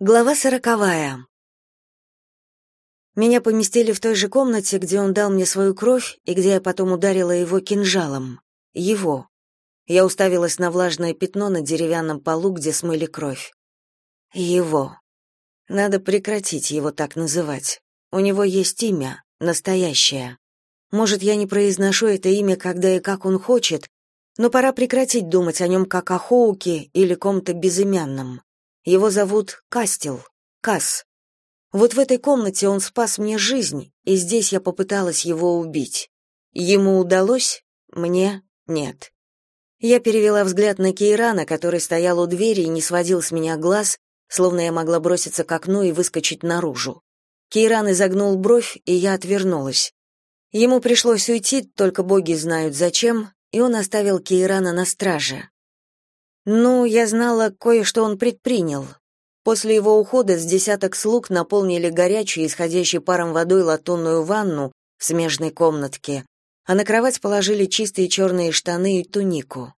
Глава сороковая. Меня поместили в той же комнате, где он дал мне свою кровь и где я потом ударила его кинжалом. Его. Я уставилась на влажное пятно на деревянном полу, где смыли кровь. Его. Надо прекратить его так называть. У него есть имя, настоящее. Может, я не произношу это имя, когда и как он хочет, но пора прекратить думать о нем как о Хоуке или ком-то безымянном. Его зовут Кастел, Кас. Вот в этой комнате он спас мне жизнь, и здесь я попыталась его убить. Ему удалось, мне нет. Я перевела взгляд на Кейрана, который стоял у двери и не сводил с меня глаз, словно я могла броситься к окну и выскочить наружу. Кейран изогнул бровь, и я отвернулась. Ему пришлось уйти, только боги знают зачем, и он оставил Кейрана на страже. Ну, я знала, кое-что он предпринял. После его ухода с десяток слуг наполнили горячей, исходящей паром водой латунную ванну в смежной комнатке, а на кровать положили чистые черные штаны и тунику.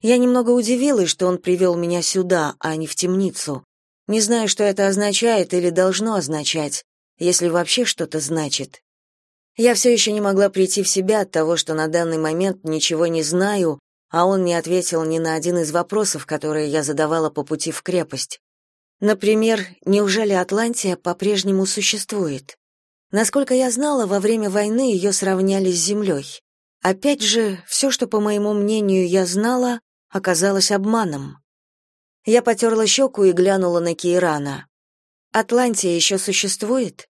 Я немного удивилась, что он привел меня сюда, а не в темницу. Не знаю, что это означает или должно означать, если вообще что-то значит. Я все еще не могла прийти в себя от того, что на данный момент ничего не знаю а он не ответил ни на один из вопросов, которые я задавала по пути в крепость. Например, неужели Атлантия по-прежнему существует? Насколько я знала, во время войны ее сравняли с землей. Опять же, все, что, по моему мнению, я знала, оказалось обманом. Я потерла щеку и глянула на Кейрана. «Атлантия еще существует?»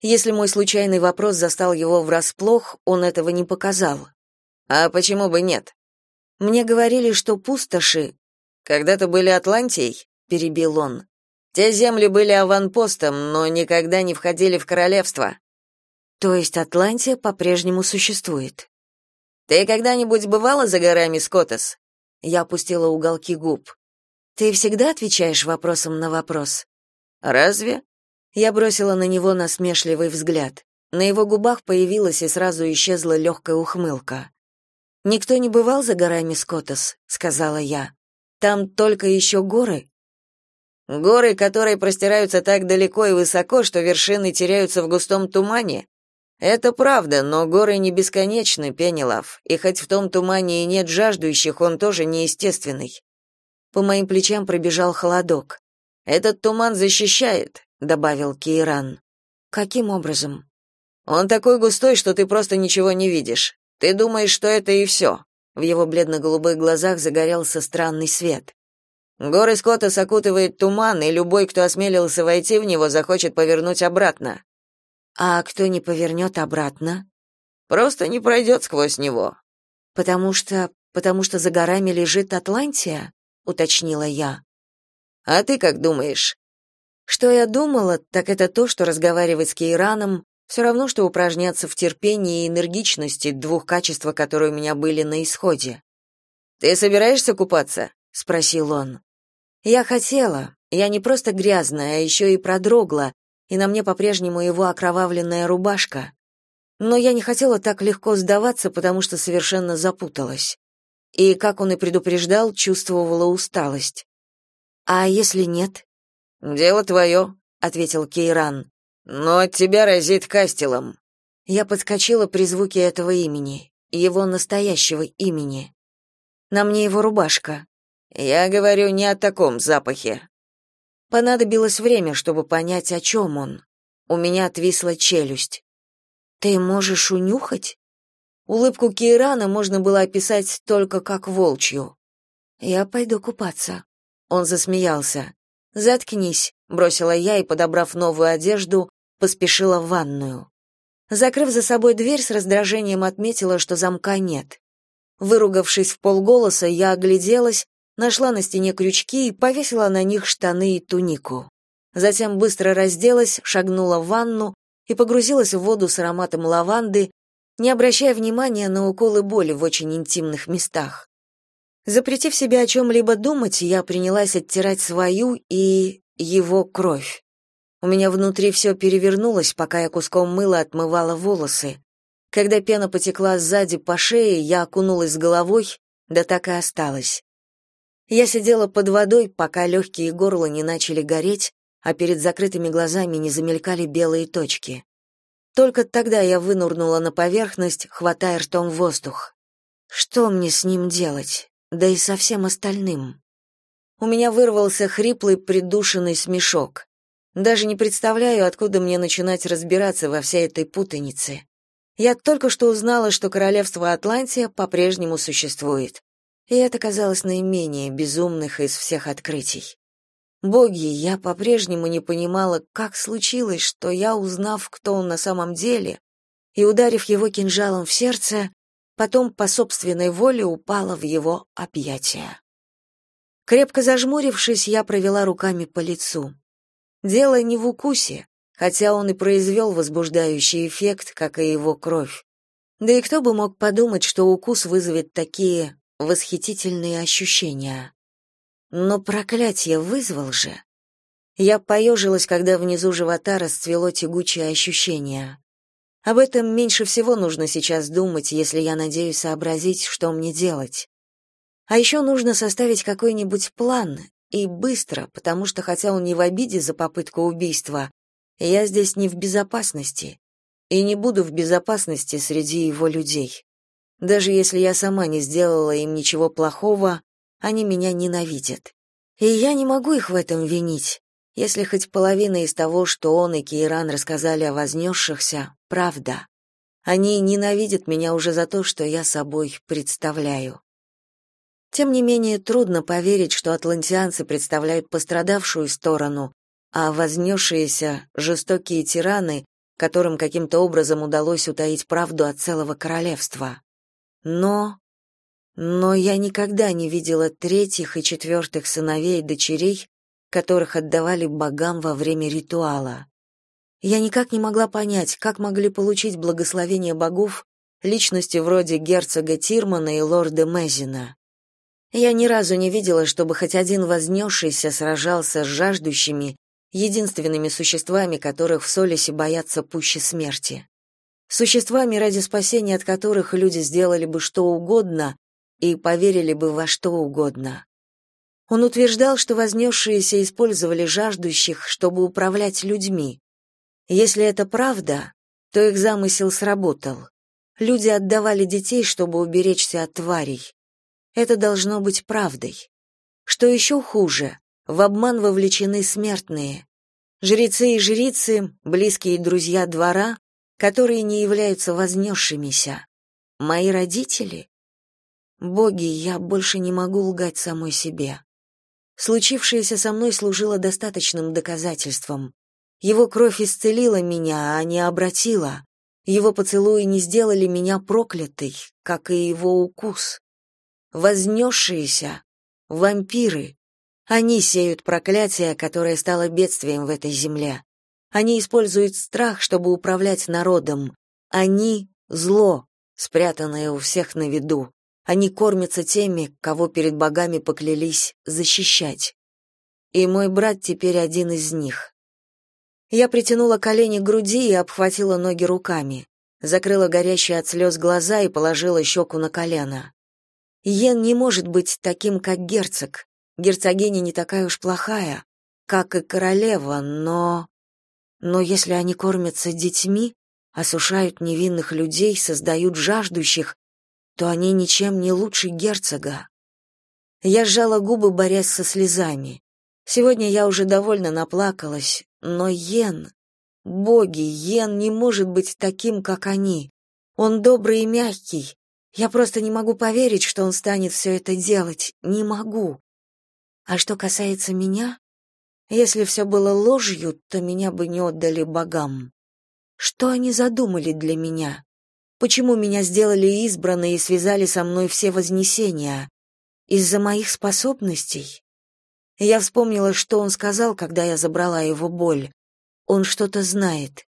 Если мой случайный вопрос застал его врасплох, он этого не показал. «А почему бы нет?» Мне говорили, что пустоши когда-то были Атлантией, перебил он. Те земли были аванпостом, но никогда не входили в королевство. То есть Атлантия по-прежнему существует. Ты когда-нибудь бывала за горами Скотас? Я опустила уголки губ. Ты всегда отвечаешь вопросом на вопрос. Разве? Я бросила на него насмешливый взгляд. На его губах появилась и сразу исчезла легкая ухмылка. Никто не бывал за горами Скотас, сказала я. Там только еще горы. Горы, которые простираются так далеко и высоко, что вершины теряются в густом тумане. Это правда, но горы не бесконечны, Пенелав, и хоть в том тумане и нет жаждущих, он тоже неестественный. По моим плечам пробежал холодок. Этот туман защищает, добавил Кейран. Каким образом? Он такой густой, что ты просто ничего не видишь. Ты думаешь, что это и все?» В его бледно-голубых глазах загорелся странный свет. Горы Скотта окутывает туман, и любой, кто осмелился войти в него, захочет повернуть обратно. А кто не повернет обратно? Просто не пройдет сквозь него. Потому что потому что за горами лежит Атлантия, уточнила я. А ты как думаешь? Что я думала, так это то, что разговаривать с Кейраном все равно, что упражняться в терпении и энергичности, двух качества, которые у меня были на исходе. «Ты собираешься купаться?» — спросил он. Я хотела. Я не просто грязная, а еще и продрогла, и на мне по-прежнему его окровавленная рубашка. Но я не хотела так легко сдаваться, потому что совершенно запуталась. И, как он и предупреждал, чувствовала усталость. «А если нет?» «Дело твое», — ответил Кейран. Но от тебя разит кастелом. Я подскочила при звуке этого имени, его настоящего имени. На мне его рубашка. Я говорю не о таком запахе. Понадобилось время, чтобы понять, о чем он. У меня отвисла челюсть. Ты можешь унюхать? Улыбку Кейрана можно было описать только как волчью. Я пойду купаться. Он засмеялся. Заткнись, бросила я и, подобрав новую одежду, поспешила в ванную. Закрыв за собой дверь, с раздражением отметила, что замка нет. Выругавшись в полголоса, я огляделась, нашла на стене крючки и повесила на них штаны и тунику. Затем быстро разделась, шагнула в ванну и погрузилась в воду с ароматом лаванды, не обращая внимания на уколы боли в очень интимных местах. Запретив себе о чем-либо думать, я принялась оттирать свою и его кровь. У меня внутри все перевернулось, пока я куском мыла отмывала волосы. Когда пена потекла сзади по шее, я окунулась с головой, да так и осталась. Я сидела под водой, пока легкие горла не начали гореть, а перед закрытыми глазами не замелькали белые точки. Только тогда я вынурнула на поверхность, хватая ртом воздух. Что мне с ним делать? Да и со всем остальным. У меня вырвался хриплый, придушенный смешок. Даже не представляю, откуда мне начинать разбираться во всей этой путанице. Я только что узнала, что королевство Атлантия по-прежнему существует. И это казалось наименее безумных из всех открытий. Боги, я по-прежнему не понимала, как случилось, что я, узнав, кто он на самом деле, и ударив его кинжалом в сердце, потом по собственной воле упала в его объятия. Крепко зажмурившись, я провела руками по лицу. Дело не в укусе, хотя он и произвел возбуждающий эффект, как и его кровь. Да и кто бы мог подумать, что укус вызовет такие восхитительные ощущения. Но проклятие вызвал же. Я поежилась, когда внизу живота расцвело тягучее ощущение. Об этом меньше всего нужно сейчас думать, если я надеюсь сообразить, что мне делать. А еще нужно составить какой-нибудь план, и быстро, потому что хотя он не в обиде за попытку убийства, я здесь не в безопасности и не буду в безопасности среди его людей. Даже если я сама не сделала им ничего плохого, они меня ненавидят. И я не могу их в этом винить, если хоть половина из того, что он и Кейран рассказали о вознесшихся, правда. Они ненавидят меня уже за то, что я собой представляю. Тем не менее, трудно поверить, что атлантианцы представляют пострадавшую сторону, а вознесшиеся жестокие тираны, которым каким-то образом удалось утаить правду от целого королевства. Но но я никогда не видела третьих и четвертых сыновей и дочерей, которых отдавали богам во время ритуала. Я никак не могла понять, как могли получить благословение богов личности вроде герцога Тирмана и лорда Мезина. Я ни разу не видела, чтобы хоть один вознесшийся сражался с жаждущими, единственными существами, которых в Солисе боятся пуще смерти. Существами, ради спасения от которых люди сделали бы что угодно, и поверили бы во что угодно. Он утверждал, что вознесшиеся использовали жаждущих, чтобы управлять людьми. Если это правда, то их замысел сработал. Люди отдавали детей, чтобы уберечься от тварей. Это должно быть правдой. Что еще хуже, в обман вовлечены смертные. Жрецы и жрицы, близкие друзья двора, которые не являются вознесшимися. Мои родители? Боги, я больше не могу лгать самой себе. Случившееся со мной служило достаточным доказательством. Его кровь исцелила меня, а не обратила. Его поцелуи не сделали меня проклятой, как и его укус. Вознесшиеся, вампиры, они сеют проклятие, которое стало бедствием в этой земле. Они используют страх, чтобы управлять народом. Они — зло, спрятанное у всех на виду. Они кормятся теми, кого перед богами поклялись защищать. И мой брат теперь один из них. Я притянула колени к груди и обхватила ноги руками, закрыла горящие от слез глаза и положила щеку на колено. Йен не может быть таким, как герцог. Герцогиня не такая уж плохая, как и королева, но... Но если они кормятся детьми, осушают невинных людей, создают жаждущих, то они ничем не лучше герцога. Я сжала губы, борясь со слезами. Сегодня я уже довольно наплакалась, но Йен... Боги, Йен не может быть таким, как они. Он добрый и мягкий. Я просто не могу поверить, что он станет все это делать. Не могу. А что касается меня, если все было ложью, то меня бы не отдали богам. Что они задумали для меня? Почему меня сделали избранной и связали со мной все вознесения? Из-за моих способностей? Я вспомнила, что он сказал, когда я забрала его боль. Он что-то знает.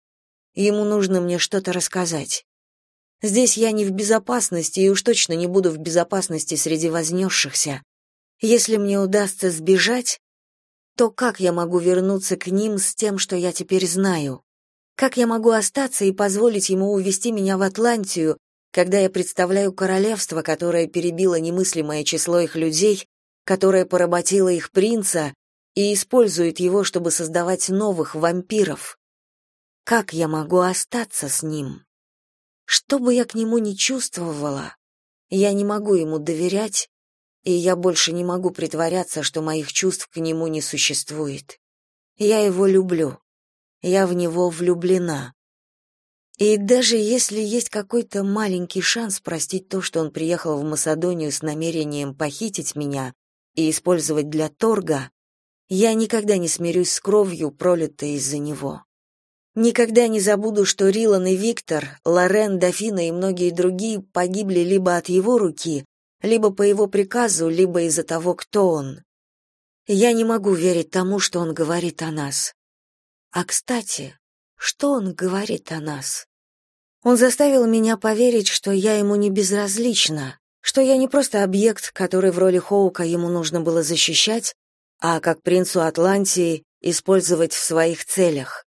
Ему нужно мне что-то рассказать. Здесь я не в безопасности и уж точно не буду в безопасности среди вознесшихся. Если мне удастся сбежать, то как я могу вернуться к ним с тем, что я теперь знаю? Как я могу остаться и позволить ему увести меня в Атлантию, когда я представляю королевство, которое перебило немыслимое число их людей, которое поработило их принца и использует его, чтобы создавать новых вампиров. Как я могу остаться с ним? Что бы я к нему ни чувствовала, я не могу ему доверять, и я больше не могу притворяться, что моих чувств к нему не существует. Я его люблю. Я в него влюблена. И даже если есть какой-то маленький шанс простить то, что он приехал в Масадонию с намерением похитить меня и использовать для торга, я никогда не смирюсь с кровью, пролитой из-за него. Никогда не забуду, что Рилан и Виктор, Лорен, Дофина и многие другие погибли либо от его руки, либо по его приказу, либо из-за того, кто он. Я не могу верить тому, что он говорит о нас. А, кстати, что он говорит о нас? Он заставил меня поверить, что я ему не безразлична, что я не просто объект, который в роли Хоука ему нужно было защищать, а как принцу Атлантии использовать в своих целях.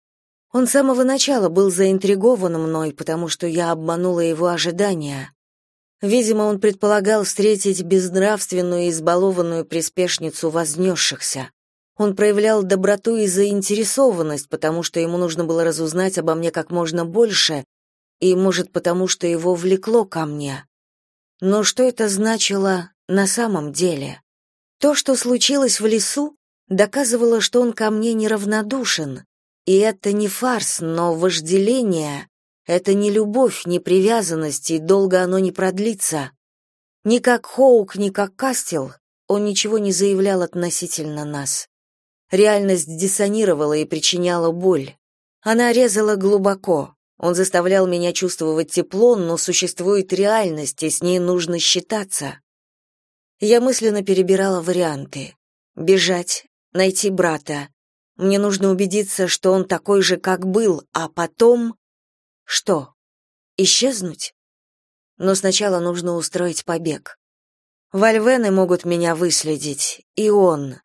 Он с самого начала был заинтригован мной, потому что я обманула его ожидания. Видимо, он предполагал встретить безнравственную и избалованную приспешницу вознесшихся. Он проявлял доброту и заинтересованность, потому что ему нужно было разузнать обо мне как можно больше, и, может, потому что его влекло ко мне. Но что это значило на самом деле? То, что случилось в лесу, доказывало, что он ко мне неравнодушен. И это не фарс, но вожделение, это не любовь, не привязанность, и долго оно не продлится. Ни как Хоук, ни как Кастел он ничего не заявлял относительно нас. Реальность диссонировала и причиняла боль. Она резала глубоко. Он заставлял меня чувствовать тепло, но существует реальность, и с ней нужно считаться. Я мысленно перебирала варианты. Бежать, найти брата. Мне нужно убедиться, что он такой же, как был, а потом... Что? Исчезнуть? Но сначала нужно устроить побег. Вальвены могут меня выследить, и он.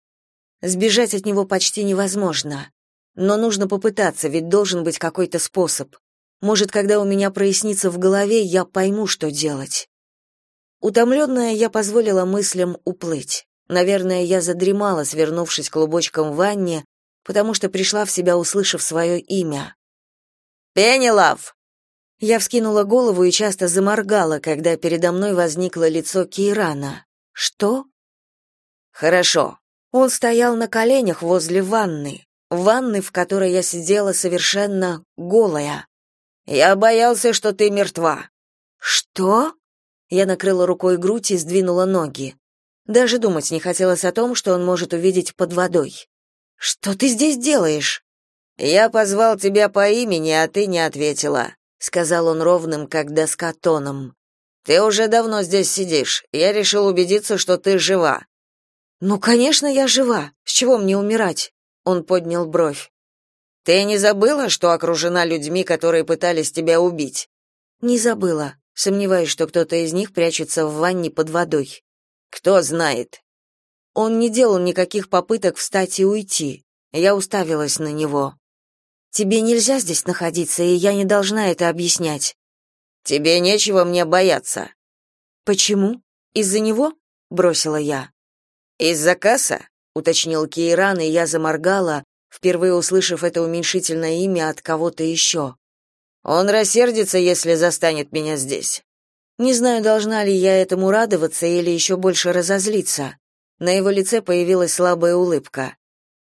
Сбежать от него почти невозможно. Но нужно попытаться, ведь должен быть какой-то способ. Может, когда у меня прояснится в голове, я пойму, что делать. Утомленная, я позволила мыслям уплыть. Наверное, я задремала, свернувшись клубочком в ванне, потому что пришла в себя, услышав свое имя. «Пенелав!» Я вскинула голову и часто заморгала, когда передо мной возникло лицо Кейрана. «Что?» «Хорошо». Он стоял на коленях возле ванны, ванны, в которой я сидела совершенно голая. «Я боялся, что ты мертва». «Что?» Я накрыла рукой грудь и сдвинула ноги. Даже думать не хотелось о том, что он может увидеть под водой. «Что ты здесь делаешь?» «Я позвал тебя по имени, а ты не ответила», — сказал он ровным, как доска тоном. «Ты уже давно здесь сидишь. Я решил убедиться, что ты жива». «Ну, конечно, я жива. С чего мне умирать?» Он поднял бровь. «Ты не забыла, что окружена людьми, которые пытались тебя убить?» «Не забыла. Сомневаюсь, что кто-то из них прячется в ванне под водой». «Кто знает?» Он не делал никаких попыток встать и уйти. Я уставилась на него. Тебе нельзя здесь находиться, и я не должна это объяснять. Тебе нечего мне бояться. Почему? Из-за него? бросила я. Из-за Касса? уточнил Кейран, и я заморгала, впервые услышав это уменьшительное имя от кого-то еще. Он рассердится, если застанет меня здесь. Не знаю, должна ли я этому радоваться или еще больше разозлиться. На его лице появилась слабая улыбка.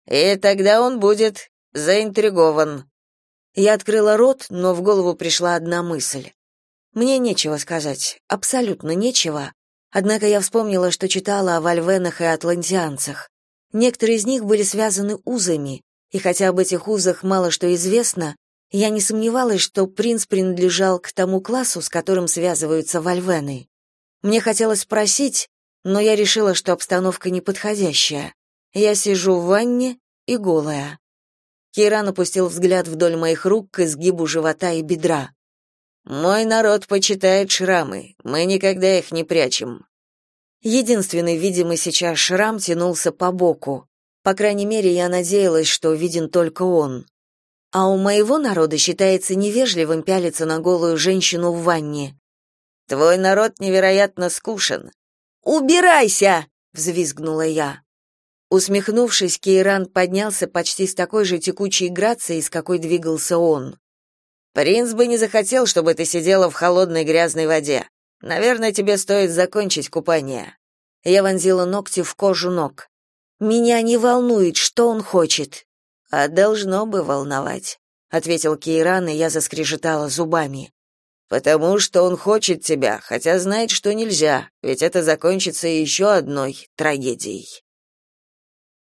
И тогда он будет заинтригован. Я открыла рот, но в голову пришла одна мысль. Мне нечего сказать, абсолютно нечего. Однако я вспомнила, что читала о вальвенах и атлантианцах. Некоторые из них были связаны узами, и хотя об этих узах мало что известно, я не сомневалась, что принц принадлежал к тому классу, с которым связываются вальвены. Мне хотелось спросить, но я решила, что обстановка неподходящая. Я сижу в ванне и голая. Кейран опустил взгляд вдоль моих рук к изгибу живота и бедра. Мой народ почитает шрамы. Мы никогда их не прячем. Единственный видимый сейчас шрам тянулся по боку. По крайней мере, я надеялась, что виден только он. А у моего народа считается невежливым пялиться на голую женщину в ванне. Твой народ невероятно скушен. Убирайся, взвизгнула я. Усмехнувшись, Кейран поднялся почти с такой же текучей грацией, с какой двигался он. Принц бы не захотел, чтобы ты сидела в холодной грязной воде. Наверное, тебе стоит закончить купание. Я вонзила ногти в кожу ног. Меня не волнует, что он хочет. А должно бы волновать, ответил Кейран, и я заскрежетала зубами. Потому что он хочет тебя, хотя знает, что нельзя, ведь это закончится еще одной трагедией.